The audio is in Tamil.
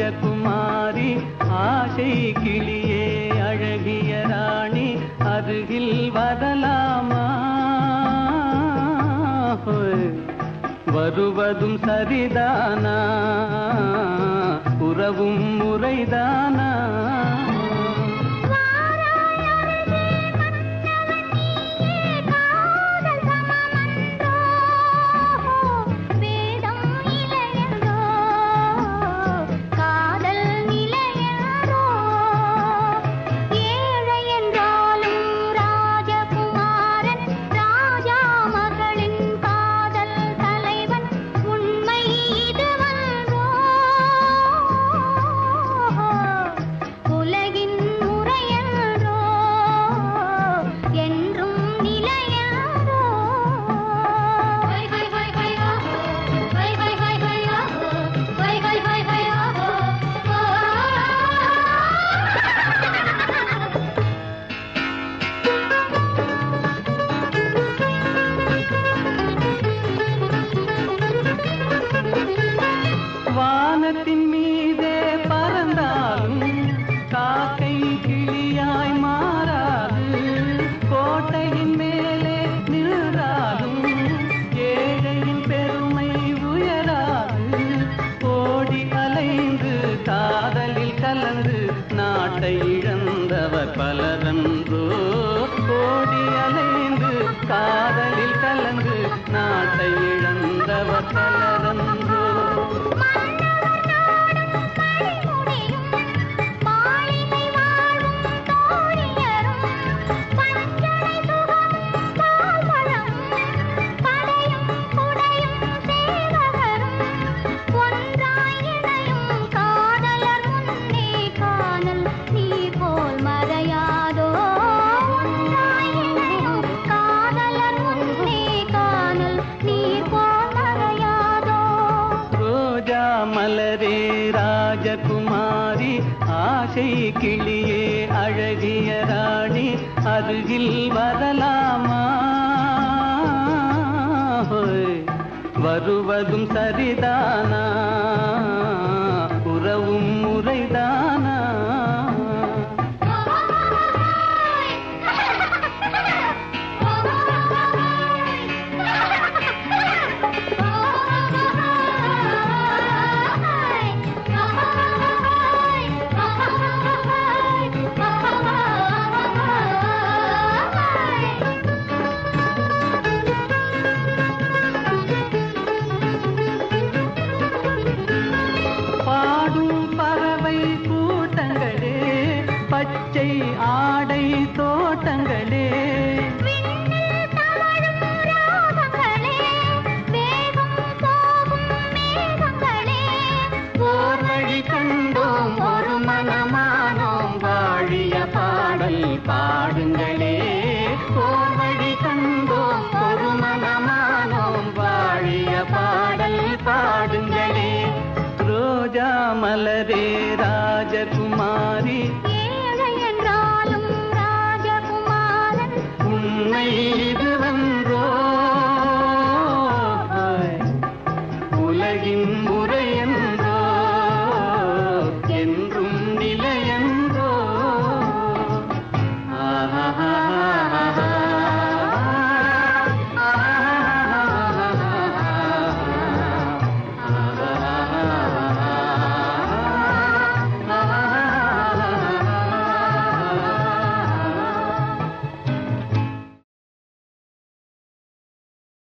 ராஜகுமாரி ஆசை கிளியே அழகிய ராணி அருகில் வரலாமா? வருவதும் சரிதானா? உறவும் முறைதானா? வானத்தின் மீதே பறந்தாலும் காக்கை கிளியாய் மாறாது. கோட்டையின் மேலே நின்றாலும் ஏழையின் பெருமை உயராது. ஓடி அலைந்து காதலில் கலந்து நாட்டை இழந்தவர் பலரன்றோ. ஓடி அலைந்து காதலில் கலந்து நாட்டை இழந்தவர் பலர் ஆசை கிளியே அழகிய ராணி அருகில் வரலாமா? வருவதும் சரிதானா? மலரே ராஜகுமாரி ஏழை என்றாலும் ராஜகுமாரன். உண்மை இது வந்தோ உலகின் முறை